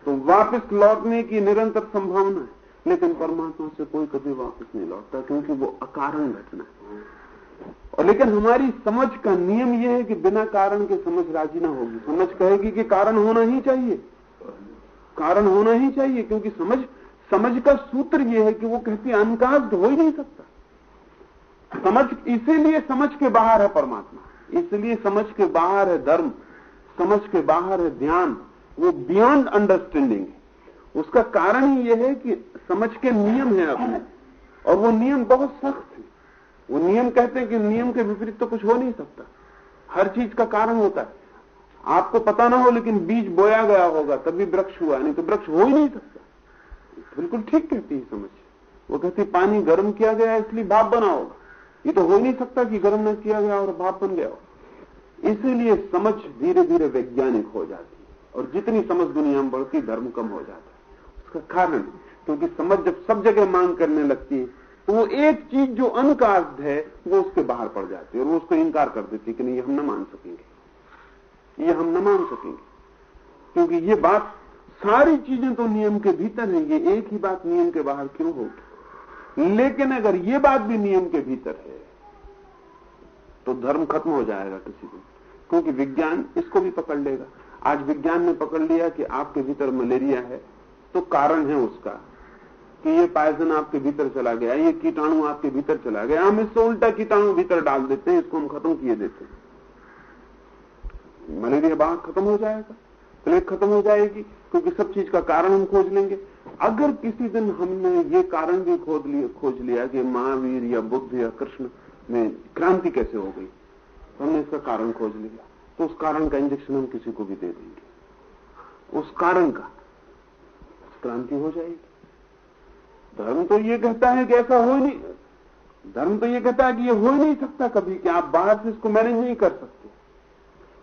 तो वापस लौटने की निरंतर संभावना है। लेकिन परमात्मा से कोई कभी वापस नहीं लौटता, क्योंकि वो अकारण घटना है। और लेकिन हमारी समझ का नियम यह है कि बिना कारण के समझ राज़ी ना होगी। समझ कहेगी कि कारण होना ही चाहिए। कारण होना ही चाहिए, क्योंकि समझ समझ का सूत्र यह है कि वो कहती अनकास्ट हो ही नहीं सकता। समझ, इसीलिए समझ के बाहर है परमात्मा। इसलिए समझ के बाहर है धर्म। समझ के बाहर है ध्यान वो बियॉन्ड अंडरस्टैंडिंग है। उसका कारण ही यह है कि समझ के नियम है अपने। और वो नियम बहुत सख्त है। वो नियम कहते हैं कि नियम के विपरीत तो कुछ हो नहीं सकता। हर चीज़ का कारण होता है। आपको पता ना हो, लेकिन बीज बोया गया होगा, तभी वृक्ष हुआ, नहीं तो वृक्ष हो ही नहीं सकता। बिल्कुल ठीक कहती है समझ। वो कहती पानी गर्म किया गया इसलिए भाप बना होगा। ये तो हो ही नहीं सकता कि गर्म न किया गया और भाप बन गया हो इसीलिए समझ धीरे धीरे वैज्ञानिक हो जाती है और जितनी समझ दुनिया में बढ़ती, धर्म कम हो जाता है। उसका कारण, क्योंकि समझ जब सब जगह मांग करने लगती है वो एक चीज़ जो अनकास्ट है, वो उसके बाहर पड़ जाती है और वो उसको इंकार कर देती है कि नहीं, ये हम न मान सकेंगे। ये हम न मान सकेंगे। क्योंकि ये बात सारी चीज़ें तो नियम के भीतर है, ये एक ही बात नियम के बाहर क्यों होगी? लेकिन अगर ये बात भी नियम के भीतर है तो धर्म खत्म हो जाएगा किसी दिन। क्योंकि विज्ञान इसको भी पकड़ लेगा। आज विज्ञान ने पकड़ लिया कि आपके भीतर मलेरिया है तो कारण है उसका। कि ये पायजन आपके भीतर चला गया, ये कीटाणु आपके भीतर चला गया। हम इससे उल्टा कीटाणु भीतर डाल देते हैं, इसको हम खत्म किए देते हैं। मलेरिया बाहर खत्म हो जाएगा, प्लेग खत्म हो जाएगी, क्योंकि सब चीज़ का कारण हम खोज लेंगे। अगर किसी दिन हमने ये कारण भी खोज लिया खोज लिया कि महावीर या बुद्ध या कृष्ण में क्रांति कैसे हो गई तो हमने इसका कारण खोज लिया। तो उस कारण का इंजेक्शन हम किसी को भी दे देंगे। उस कारण का क्रांति हो जाएगी। धर्म तो ये कहता है कि ऐसा हो ही नहीं, धर्म तो ये कहता है कि ये हो ही नहीं सकता कभी, कि आप बाहर से इसको मैनेज नहीं कर सकते।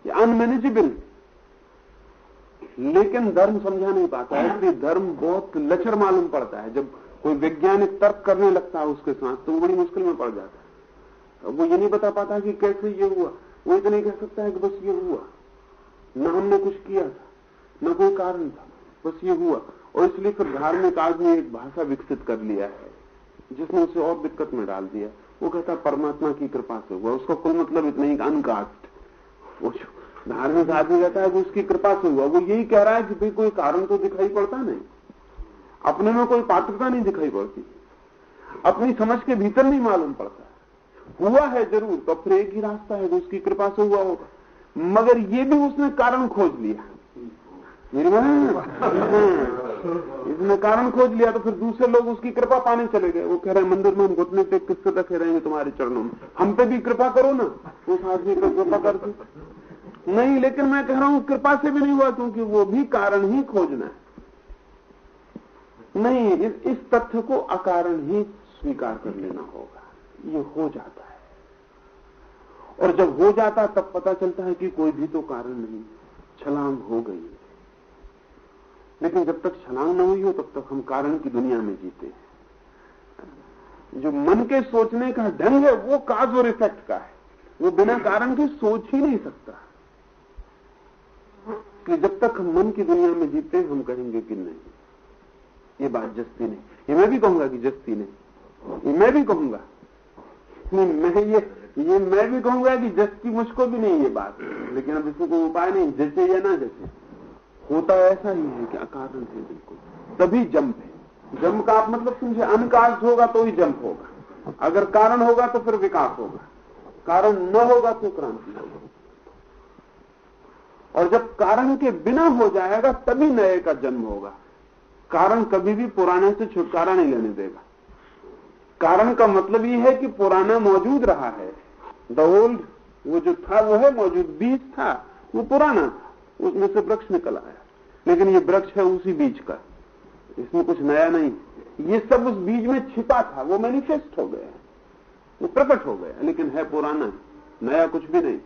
ये अनमैनेजेबल लेकिन धर्म समझा नहीं पाता है इसलिए धर्म बहुत लचर मालूम पड़ता है। जब कोई वैज्ञानिक तर्क करने लगता है उसके साथ तो वो बड़ी मुश्किल में पड़ जाता है। वो ये नहीं बता पाता कि कैसे ये हुआ। वो इतना कह सकता है कि बस ये हुआ। न हमने कुछ किया था, न कोई कारण था, बस ये हुआ और इसलिए फिर धार्मिक आदमी एक भाषा विकसित कर लिया है, जिसने उसे और दिक्कत में डाल दिया। वो कहता, परमात्मा की कृपा से हुआ। उसका कुल मतलब इतना ही अनकास्ट। वो धार्मिक आदमी कहता है वो उसकी कृपा से हुआ। वो यही कह रहा है कि भाई कोई कारण तो दिखाई पड़ता नहीं। अपने में कोई पात्रता नहीं दिखाई पड़ती। अपनी समझ के भीतर नहीं मालूम पड़ता। हुआ है ज़रूर तो फिर एक ही रास्ता है जो उसकी कृपा से हुआ होगा। मगर ये भी उसने कारण खोज लिया। इसने कारण खोज लिया तो फिर दूसरे लोग उसकी कृपा पाने चले गए। वो कह रहे हैं मंदिर में हम घुटने पे किससे रखे रहेंगे तुम्हारे चरणों में? हम पे भी कृपा करो ना। उस आदमी पर कृपा कर दो। नहीं लेकिन मैं कह रहा हूँ कृपा से भी नहीं हुआ क्योंकि वो भी कारण ही खोजना है। नहीं इस, इस तथ्य को अकारण ही स्वीकार कर लेना होगा। ये हो जाता है। और जब हो जाता तब पता चलता है कि कोई भी तो कारण नहीं। छलांग हो गई लेकिन जब तक छलांग न हुई हो, तब तक हम कारण की दुनिया में जीते हैं। जो मन के सोचने का ढंग है, वो काज और इफ़ेक्ट का है। वो बिना कारण के सोच ही नहीं सकता। कि जब तक हम मन की दुनिया में जीते, हम कहेंगे कि नहीं। ये बात जस्ती नहीं। ये मैं भी कहूँगा कि जस्ती नहीं। ये मैं भी कहूँगा। नहीं मैं, ये ये मैं भी कहूँगा कि जस्ती मुझको भी नहीं, ये बात। लेकिन अब इसको कोई उपाय नहीं। जैसे या ना जैसे। होता ऐसा ही है कि अकारण है बिल्कुल। तभी जंप है। जंप का आप मतलब समझे अनकाश होगा तो ही जंप होगा। अगर कारण होगा तो फिर विकास होगा। कारण न होगा तो क्रांति होगा। और जब कारण के बिना हो जाएगा, तभी नए का जन्म होगा। कारण कभी भी पुराने से छुटकारा नहीं लेने देगा। कारण का मतलब ये है कि पुराना मौजूद रहा है। द ओल्ड वो जो था, वो है मौजूद, बीज था, वो पुराना। उसमें से वृक्ष निकल आया। लेकिन ये वृक्ष है उसी बीज का। इसमें कुछ नया नहीं। ये सब उस बीज में छिपा था। वो मैनिफेस्ट हो गया वो प्रकट हो गया लेकिन है पुराना नया कुछ भी नहीं।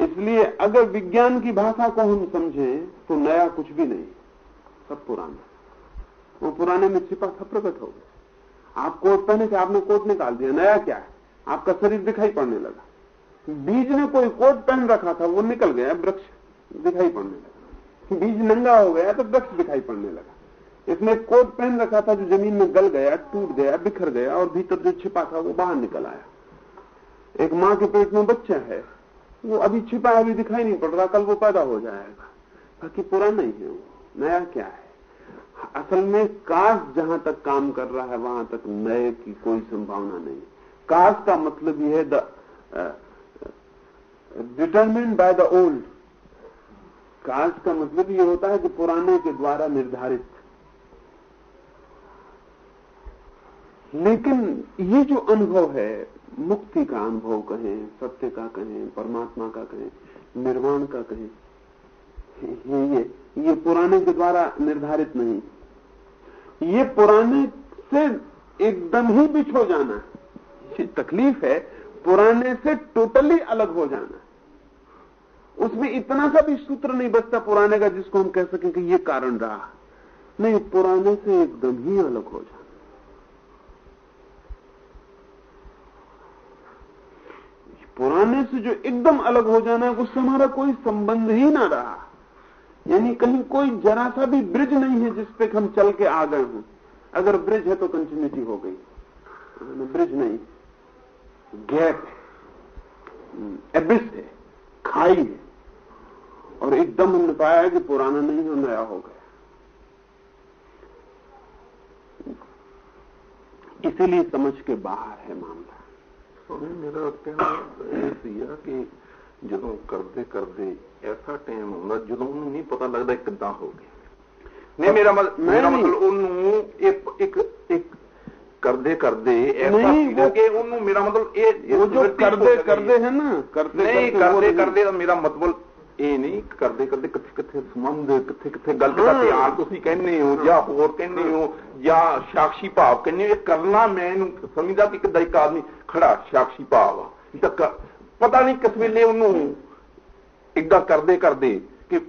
इसलिए अगर विज्ञान की भाषा को हम समझें तो नया कुछ भी नहीं। सब पुराना। वो पुराने में छिपा था, प्रकट हो गया। आप कोट पहने थे आपने कोट निकाल दिया। नया क्या है? आपका शरीर दिखाई पड़ने लगा। बीज ने कोई कोट पहन रखा था, वो निकल गया, वृक्ष दिखाई पड़ने लगा। बीज नंगा हो गया तो वृक्ष दिखाई पड़ने लगा। इसने कोट पहन रखा था जो ज़मीन में गल गया, टूट गया, बिखर गया और भीतर जो छिपा था वो बाहर निकल आया। एक माँ के पेट में बच्चा है, वो अभी छिपा अभी दिखाई नहीं पड़ रहा, कल वो पैदा हो जाएगा। बाकी पुराना ही है वो, नया क्या है? असल में काश जहाँ तक काम कर रहा है, वहाँ तक नए की कोई संभावना नहीं। काश का मतलब यह है डिटर्मिन बाय द ओल्ड काश का मतलब ये होता है कि पुराने के द्वारा निर्धारित। लेकिन ये जो अनुभव है, मुक्ति का अनुभव कहें, सत्य का कहें, परमात्मा का कहें, निर्वाण का कहें, ये ये पुराने के द्वारा निर्धारित नहीं। ये पुराने से एकदम ही बिछो जाना। ये तकलीफ़ है, पुराने से टोटली अलग हो जाना। उसमें इतना सा भी सूत्र नहीं बचता पुराने का जिसको हम कह सकें कि ये कारण रहा। नहीं, पुराने से एकदम ही अलग हो जाना पुराने से जो एकदम अलग हो जाना है, उससे हमारा कोई संबंध ही ना रहा। यानी कहीं कोई जरा सा भी ब्रिज नहीं है जिस पे हम चल के आ गए हों। अगर ब्रिज है तो कंटिन्यूटी हो गई। ब्रिज नहीं। गैप है। एबिस है। खाई है। और एकदम हमने पाया है कि पुराना नहीं हो नया हो गया इसीलिए समझ के बाहर है मामला ਮੇਰਾ ਕਹਿਣਾ ਇਹ ਸੀਗਾ ਕਿ ਜਦੋਂ ਕਰਦੇ ਕਰਦੇ ਐਸਾ ਟਾਈਮ ਹੁੰਦਾ ਜਦੋਂ ਉਹਨੂੰ ਨਹੀਂ ਪਤਾ ਲੱਗਦਾ ਕਿੱਦਾਂ ਹੋ ਗਿਆ ਨਹੀਂ ਮੇਰਾ ਮਤਲਬ ਮੇਰਾ ਮਤਲਬ ਉਹਨੂੰ ਇੱਕ ਇੱਕ ਇੱਕ ਕਰਦੇ ਕਰਦੇ ਐਸਾ ਸੀਗਾ ਕਿ ਉਹਨੂੰ ਮੇਰਾ ਮਤਲਬ ਇਹ ਉਹ ਜੋ ਕਰਦੇ ਕਰਦੇ ਹੈ ਨਾ ਕਰਦੇ ਨਹੀਂ ਕਰਦੇ ਕਰਦੇ ਦਾ ਮੇਰਾ ਮਤਲਬ ਇਹ ਨਹੀਂ ਕਰਦੇ ਕਰਦੇ ਕਿੱਥੇ ਕਿੱਥੇ ਸੰਬੰਧ ਕਿੱਥੇ ਕਿੱਥੇ ਗੱਲ ਦਾ ਧਿਆਨ ਤੁਸੀਂ ਕਹਿੰਦੇ ਹੋ ਜਾਂ ਹੋਰ ਕਹਿੰਦੇ ਹੋ ਜਾਂ ਸ਼ਾਕਸ਼ੀ ਭਾਵ ਕਹਿੰਦੇ ਇਹ ਕਰਨਾ ਮੈਂ ਇਹਨੂੰ ਸਮਝਦਾ ਕਿ ਕਿਦਾਂ ਇੱਕ ਆਦਮੀ ਖੜਾ ਸ਼ਾਕਸ਼ੀ ਭਾਵ ਤੱਕ ਪਤਾ ਨਹੀਂ ਕਿਸ ਵੇਲੇ ਉਹਨੂੰ ਇੱਦਾਂ ਕਰਦੇ ਕਰਦੇ ਕਿ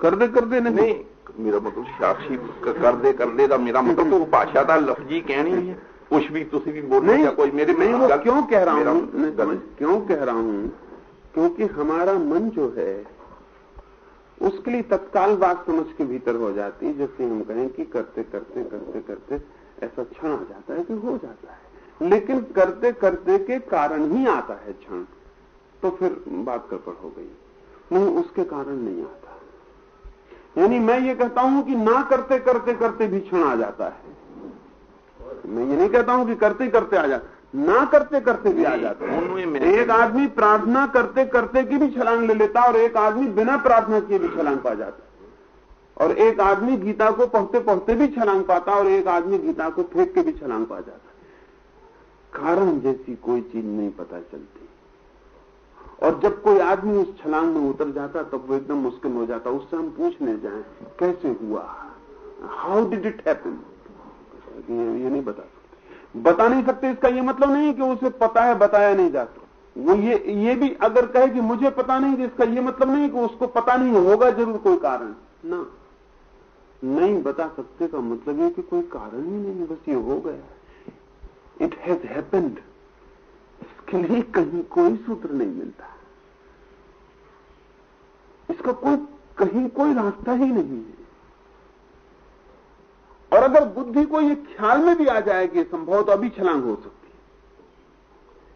ਕਰਦੇ ਕਰਦੇ ਨਹੀਂ ਮੇਰਾ ਮਤਲਬ ਸ਼ਾਕਸ਼ੀ ਕਰਦੇ ਕਰਦੇ ਦਾ ਮੇਰਾ ਮਤਲਬ ਉਹ ਭਾਸ਼ਾ ਦਾ ਲਫ਼ਜ਼ੀ ਕਹਿਣੀ ਹੈ। ਕੁਝ ਵੀ ਤੁਸੀਂ ਵੀ ਬੋਲਣਾ ਜਾਂ ਕੋਈ ਮੇਰੇ ਮੈਂ ਕਿਉਂ ਕਹਿ ਰਹਾ ਹੂੰ? ਕਿਉਂ ਕਹਿ ਰਹਾ ਹੂੰ? क्योंकि हमारा मन जो है, उसके लिए तत्काल बात समझ के भीतर हो जाती है जैसे हम कहें कि करते करते करते करते ऐसा क्षण आ जाता है कि हो जाता है। लेकिन करते करते के कारण ही आता है क्षण तो फिर बात गड़बड़ हो गई। नहीं, उसके कारण नहीं आता। यानी मैं ये कहता हूँ कि ना करते करते करते भी क्षण आ जाता है। मैं ये नहीं कहता हूँ कि करते करते आ जाता ना करते करते भी आ जाते हैं। एक आदमी प्रार्थना करते करते की भी छलांग ले लेता और एक आदमी बिना प्रार्थना किए भी छलांग पा जाता और एक आदमी गीता को पढ़ते पढ़ते भी छलांग पाता और एक आदमी गीता को फेंक के भी छलांग पा जाता कारण जैसी कोई चीज़ नहीं पता चलती। और जब कोई आदमी उस छलांग में उतर जाता तब वो एकदम मुश्किल हो जाता। उससे हम पूछने जाए कैसे हुआ? हाउ डिड इट हैपन ये नहीं बता बता नहीं सकते, इसका ये मतलब नहीं कि उसे पता है बताया नहीं जाता वो ये ये भी अगर कहे कि मुझे पता नहीं तो इसका ये मतलब नहीं कि उसको पता नहीं होगा, ज़रूर कोई कारण। ना। नहीं बता सकते का मतलब ये कि कोई कारण ही नहीं बस ये हो गया। इट हैज़ हैपेंड इसके लिए कहीं कोई सूत्र नहीं मिलता। इसका कोई, कहीं कोई रास्ता ही नहीं है। अगर बुद्धि को ये ख्याल में भी आ जाए कि संभव तो अभी छलांग हो सकती है।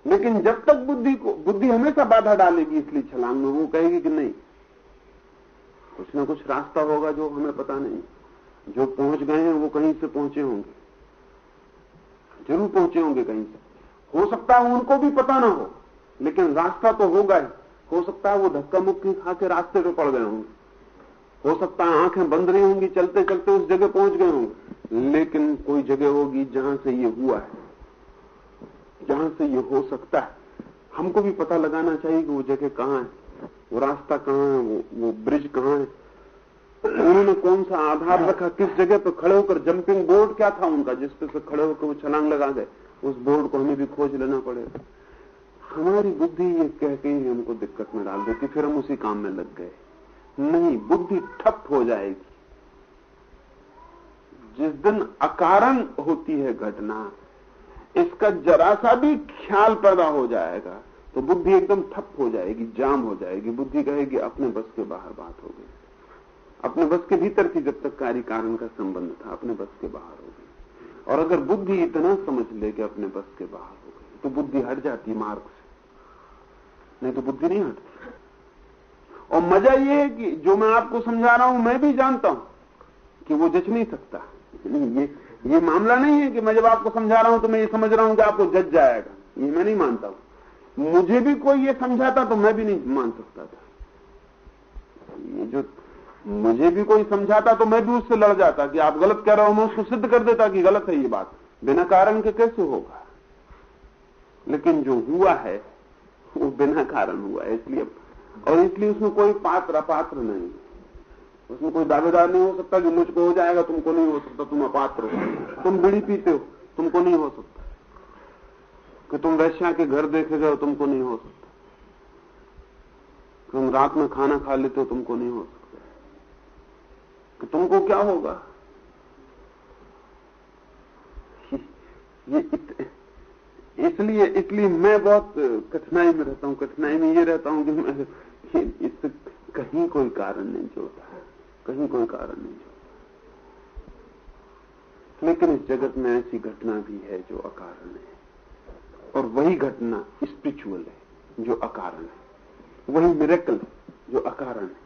लेकिन जब तक बुद्धि को, बुद्धि हमेशा बाधा डालेगी, इसलिए छलांग में वो कहेगी कि नहीं, कुछ ना कुछ रास्ता होगा जो हमें पता नहीं। जो पहुँच गए हैं, वो कहीं से पहुँचे होंगे। ज़रूर पहुँचे होंगे कहीं से। हो सकता है उनको भी पता ना हो, लेकिन रास्ता तो होगा ही। हो सकता है वो धक्का मुक्की खा के रास्ते पे पड़ गए होंगे। हो सकता है आँखें बंद रही होंगी चलते चलते उस जगह पहुँच गए होंगे। लेकिन कोई जगह होगी जहाँ से ये हुआ है, जहाँ से ये हो सकता है। हमको भी पता लगाना चाहिए कि वो जगह कहाँ है, वो रास्ता कहाँ है, वो वो ब्रिज कहाँ है। उन्होंने कौन सा आधार रखा, किस जगह पर खड़े होकर जंपिंग बोर्ड क्या था उनका, जिस पे से खड़े होकर वो छलांग लगा गए, उस बोर्ड को हमें भी खोज लेना पड़ेगा। हमारी बुद्धि ये कह के ही हमको दिक्कत में डाल देती, फिर हम उसी काम में लग गए। नहीं, बुद्धि ठप हो जाएगी। जिस दिन अकारण होती है घटना, इसका जरा सा भी ख्याल पैदा हो जाएगा तो बुद्धि एकदम ठप हो जाएगी, जाम हो जाएगी। बुद्धि कहेगी, अपने बस के बाहर बात हो गई। अपने बस के भीतर की जब तक कार्य कारण का संबंध था, अपने बस के बाहर हो गई। और अगर बुद्धि इतना समझ ले कि अपने बस के बाहर हो गई तो बुद्धि हट जाती मार्ग से। नहीं तो बुद्धि नहीं हटती। और मज़ा ये है कि जो मैं आपको समझा रहा हूँ, मैं भी जानता हूँ कि वो जच नहीं सकता। ये ये मामला नहीं है कि मैं जब आपको समझा रहा हूँ तो मैं ये समझ रहा हूँ कि आपको जज जाएगा। ये मैं नहीं मानता हूँ। मुझे भी कोई ये समझाता तो मैं भी नहीं मान सकता था। ये जो मुझे भी कोई समझाता तो मैं भी उससे लड़ जाता कि आप गलत कह रहे हो, मैं उसको सिद्ध कर देता कि गलत है ये बात। बिना कारण के कैसे होगा? लेकिन जो हुआ है, वो बिना कारण हुआ है, इसलिए, और इसलिए उसमें कोई पात्र अपात्र नहीं उसमें कोई दावेदार नहीं हो सकता कि मुझको हो जाएगा, तुमको नहीं हो सकता, तुम अपात्र हो। तुम बीड़ी पीते हो, तुमको नहीं हो सकता। कि तुम वैश्या के घर देखे गए तुमको नहीं हो सकता। तुम रात में खाना खा लेते हो, तुमको नहीं हो सकता। कि तुमको क्या होगा? ये इसलिए इसलिए मैं बहुत कठिनाई में रहता हूँ, कठिनाई में ये रहता हूँ कि मैं इससे कहीं कोई कारण नहीं जोड़ता। कहीं कोई कारण नहीं लेकिन इस जगत में ऐसी घटना भी है जो अकारण है। और वही घटना स्पिरिचुअल है, जो अकारण है। वही मिरेकल है, जो अकारण है।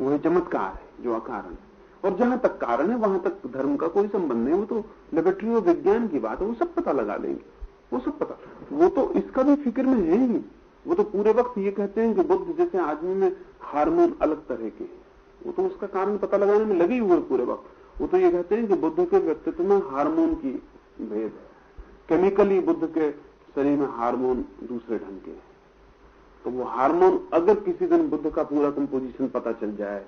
वही चमत्कार है, जो अकारण है। और जहाँ तक कारण है, वहाँ तक धर्म का कोई संबंध नहीं। वो तो लेबोरेटरी और विज्ञान की बात है, वो सब पता लगा लेंगे। वो सब पता। वो तो इसका भी फ़िक्र में है ही। वो तो पूरे वक्त ये कहते हैं कि बुद्ध जैसे आदमी में हार्मोन अलग तरह के हैं। वो तो उसका कारण पता लगाने में लगे हुए पूरे वक्त वो तो ये कहते हैं कि बुद्ध के व्यक्तित्व में हार्मोन की भेद है। केमिकली बुद्ध के शरीर में हार्मोन दूसरे ढंग के हैं। तो वो हार्मोन अगर किसी दिन बुद्ध का पूरा कंपोजिशन पता चल जाए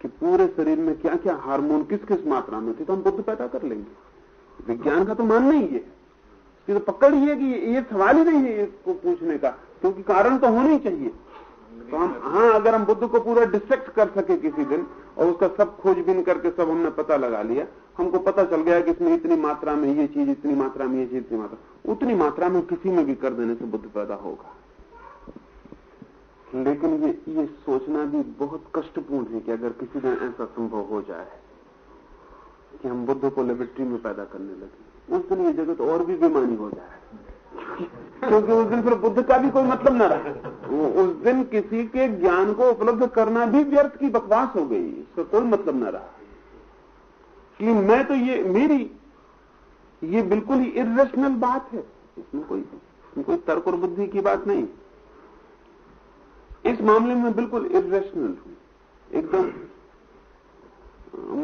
कि पूरे शरीर में क्या क्या हार्मोन किस किस मात्रा में थे तो हम बुद्ध पैदा कर लेंगे। विज्ञान का तो मानना ही है। तो पकड़ ही है कि ये सवाल ही नहीं है इसको पूछने का, क्योंकि कारण तो होना ही चाहिए। तो हम हाँ अगर हम बुद्ध को पूरा डिसेक्ट कर सके किसी दिन, और उसका सब खोजबीन करके सब हमने पता लगा लिया, हमको पता चल गया कि इसमें इतनी मात्रा में ये चीज़, इतनी मात्रा में ये चीज़, इतनी मात्रा। उतनी मात्रा में किसी में भी कर देने से बुद्ध पैदा होगा। लेकिन ये ये सोचना भी बहुत कष्टपूर्ण है कि अगर किसी दिन ऐसा संभव हो जाए कि हम बुद्ध को लेबोरेटरी में पैदा करने लगे। उस दिन ये जगत और भी बेमानी हो जाए। क्योंकि उस दिन फिर बुद्ध का भी कोई मतलब न रहा। उस दिन किसी के ज्ञान को उपलब्ध करना भी व्यर्थ की बकवास हो गई, इसका कोई मतलब न रहा। कि मैं तो ये, मेरी, ये बिल्कुल ही इरेशनल बात है। इसमें कोई इसमें कोई तर्क और बुद्धि की बात नहीं। इस मामले में बिल्कुल इरेशनल हूँ। एकदम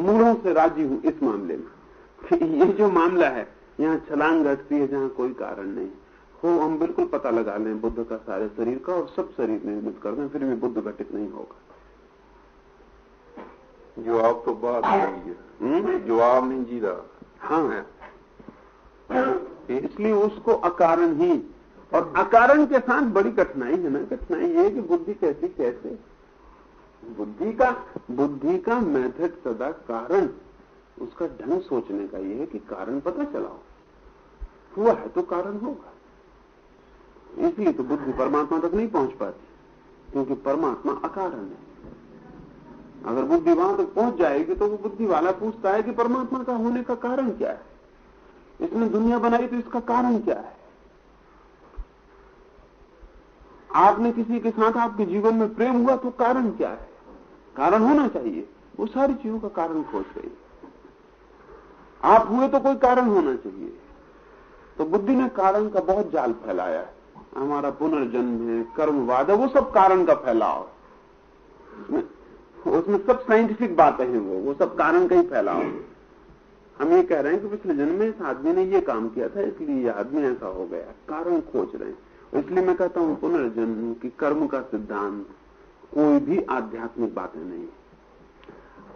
मूढ़ों से राज़ी हूँ इस मामले में। ये जो मामला है यहाँ छलांग घटती है जहाँ कोई कारण नहीं। हो हम बिल्कुल पता लगा लें बुद्ध का सारे शरीर का और सब शरीर निर्मित कर दें फिर भी बुद्ध घटित नहीं होगा। जवाब तो बात नहीं है। जवाब नहीं जी रहा। हाँ। इसलिए उसको अकारण ही और अकारण के साथ बड़ी कठिनाई है ना कठिनाई ये कि बुद्धि कैसी कैसे? बुद्धि का बुद्धि का मेथड सदा कारण उसका ढंग सोचने का ये है कि कारण पता चलाओ हुआ है तो कारण होगा। इसलिए तो बुद्धि परमात्मा तक नहीं पहुँच पाती, क्योंकि परमात्मा अकारण है। अगर बुद्धि वहाँ तक पहुँच जाएगी तो वो बुद्धि वाला पूछता है कि परमात्मा का होने का कारण क्या है? इसने दुनिया बनाई तो इसका कारण क्या है? आपने किसी के साथ आपके जीवन में प्रेम हुआ तो कारण क्या है? कारण होना चाहिए। वो सारी चीज़ों का कारण खोज रही आप हुए तो कोई कारण होना चाहिए। तो बुद्धि ने कारण का बहुत जाल फैलाया है। हमारा पुनर्जन्म है, कर्मवाद है, वो सब कारण का फैलाव। उसमें सब साइंटिफिक बातें हैं वो वो सब कारण का ही फैलाव हम ये कह रहे हैं कि पिछले जन्म में इस आदमी ने ये काम किया था, इसलिए ये आदमी ऐसा हो गया कारण खोज रहे हैं। इसलिए मैं कहता हूँ, पुनर्जन्म की कर्म का सिद्धांत कोई भी आध्यात्मिक बातें नहीं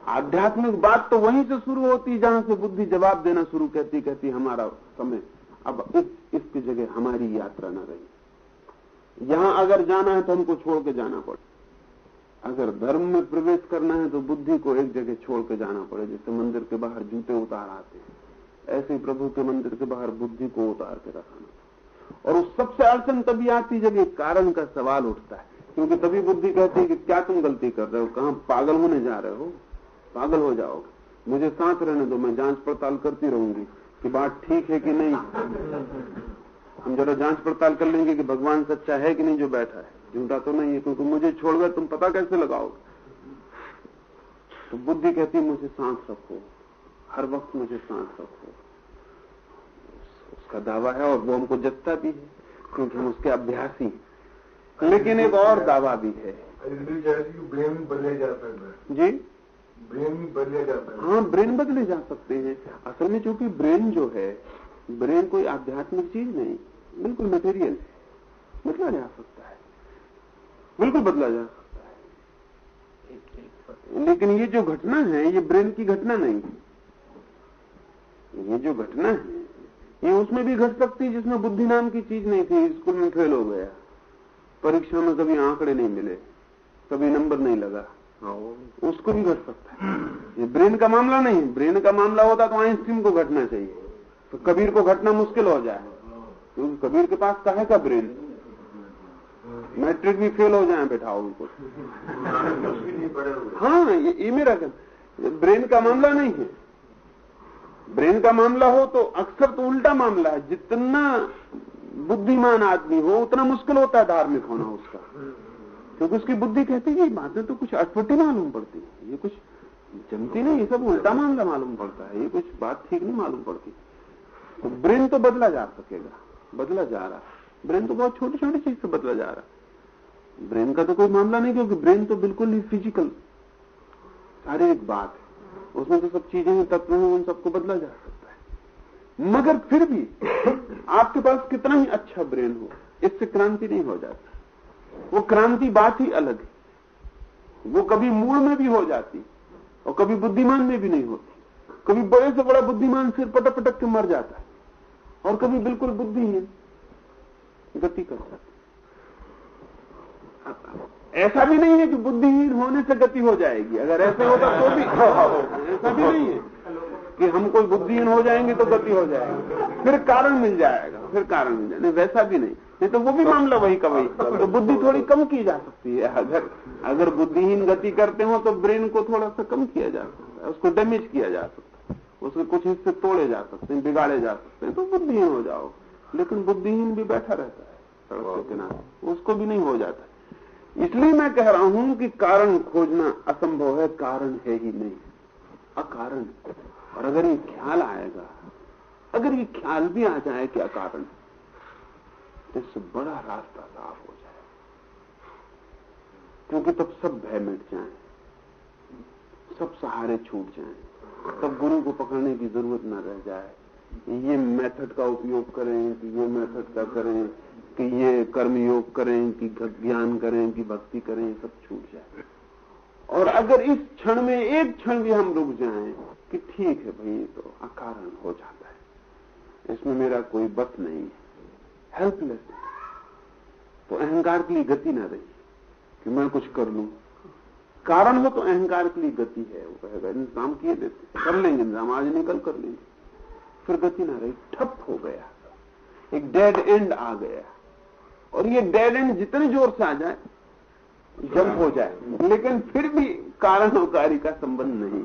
आध्यात्मिक बात तो वहीं से शुरू होती जहाँ से बुद्धि जवाब देना शुरू कहती कहती हमारा समय अब इस, इसकी जगह हमारी यात्रा न रही। यहाँ अगर जाना है तो हमको छोड़ के जाना पड़े। अगर धर्म में प्रवेश करना है तो बुद्धि को एक जगह छोड़ के जाना पड़े जैसे मंदिर के बाहर जूते उतार आते हैं। ऐसे ही प्रभु के मंदिर के बाहर बुद्धि को उतार के रखाना। और उस सबसे अड़चन तभी आती जब एक कारण का सवाल उठता है, क्योंकि तभी बुद्धि कहती है कि क्या तुम गलती कर रहे हो, कहाँ पागल होने जा रहे हो? पागल हो जाओगे। मुझे सांस रहने दो, मैं जाँच पड़ताल करती रहूँगी। कि बात ठीक है कि नहीं? हम जरा जाँच पड़ताल कर लेंगे कि भगवान सच्चा है कि नहीं जो बैठा है। झूठा तो नहीं है क्योंकि मुझे छोड़ गए तुम पता कैसे लगाओगे? तो बुद्धि कहती मुझे सांस रखो। हर वक्त मुझे सांस रखो। उसका दावा है और वो हमको जगता भी है क्योंकि हम उसके अभ्यासी लेकिन एक और दावा भी है। है। जी? ब्रेन बदले जाता है हाँ ब्रेन बदले जा सकते हैं। असल में चूँकि ब्रेन जो है, ब्रेन कोई आध्यात्मिक चीज़ नहीं, बिल्कुल मटेरियल है। बदला जा सकता है। बिल्कुल बदला जा सकता है। लेकिन ये जो घटना है, ये ब्रेन की घटना नहीं ये जो घटना है, ये उसमें भी घट सकती है जिसमें बुद्धि नाम की चीज़ नहीं थी। स्कूल में फेल हो गया। परीक्षा में कभी आंकड़े नहीं मिले, कभी नंबर नहीं लगा। उसको भी घट सकता है। ये ब्रेन का मामला नहीं ब्रेन का मामला होता तो आइंस्टीन को घटना चाहिए। तो कबीर को घटना मुश्किल हो जाए। क्योंकि तो कबीर के पास कहे का ब्रेन? मैट्रिक भी फेल हो जाए बैठाओ उनको। हाँ ये, ये मेरा ब्रेन का मामला नहीं है। ब्रेन का मामला हो तो अक्सर तो उल्टा मामला है। जितना बुद्धिमान आदमी हो उतना मुश्किल होता है धार्मिक होना उसका। क्योंकि उसकी बुद्धि कहती है बातें तो कुछ अटपटी मालूम पड़ती है। ये कुछ जमती नहीं, ये सब उल्टा मामला मालूम पड़ता है। ये कुछ बात ठीक नहीं मालूम पड़ती। तो ब्रेन तो बदला जा सकेगा, बदला जा रहा है। ब्रेन तो बहुत छोटी छोटी चीज़ से बदला जा रहा है। ब्रेन का तो कोई मामला नहीं, क्योंकि ब्रेन तो बिल्कुल ही फ़िज़िकल शारीरिक बात है। उसमें तो सब चीज़ें हैं, तत्व हैं, उन सबको बदला जा सकता है। मगर फिर भी आपके पास कितना ही अच्छा ब्रेन हो, इससे क्रांति नहीं हो जाती। वो क्रांति बात ही अलग है। वो कभी मूल में भी हो जाती और कभी बुद्धिमान में भी नहीं होती। कभी बड़े से बड़ा बुद्धिमान सिर पटक पटक के मर जाता है और कभी बिल्कुल बुद्धिहीन गति कर सकते ऐसा भी नहीं है कि बुद्धिहीन होने से गति हो जाएगी। अगर ऐसे होता तो भी ऐसा भी नहीं है कि हम कोई बुद्धिहीन हो जाएँगे तो गति हो जाएगी। फिर कारण मिल जाएगा, फिर कारण मिल जाएगा। वैसा भी नहीं। नहीं तो वो भी मामला वही का वही तो बुद्धि थोड़ी कम की जा सकती है। अगर अगर बुद्धिहीन गति करते हो तो ब्रेन को थोड़ा सा कम किया जा सकता है। उसको डैमेज किया जा सकता है। उसके कुछ हिस्से तोड़े जा सकते हैं, बिगाड़े जा सकते हैं तो बुद्धिहीन हो जाओ। लेकिन बुद्धिहीन भी बैठा रहता है, सड़क के किनारे। उसको भी नहीं हो जाता इसलिए मैं कह रहा हूँ कि कारण खोजना असंभव है, कारण है ही नहीं। अकारण और अगर ये ख्याल आएगा, अगर ये ख्याल भी आ जाए कि अकारण तो इससे बड़ा रास्ता साफ़ हो जाए। क्योंकि तब सब भय मिट जाए। सब सहारे छूट जाए। तब गुरु को पकड़ने की ज़रूरत न रह जाए। ये मेथड का उपयोग करें कि ये मेथड का करें, कि ये कर्म योग करें, कि ज्ञान करें, कि भक्ति करें सब छूट जाए। और अगर इस क्षण में एक क्षण भी हम रुक जाएँ कि ठीक है भाई तो अकारण हो जाता है। इसमें मेरा कोई बस नहीं है। हेल्पलेस तो अहंकार के लिए गति ना रही। कि मैं कुछ कर लू। कारण हो तो अहंकार के लिए गति है। वो कहेगा, इंतज़ाम किए देते कर लेंगे इंतज़ाम, आज निकल कर लेंगे। फिर गति ना रही, ठप हो गया। एक डेड एंड आ गया। और ये डेड एंड जितने ज़ोर से आ जाए जंप हो जाए। लेकिन फिर भी कारण और कार्य का संबंध नहीं।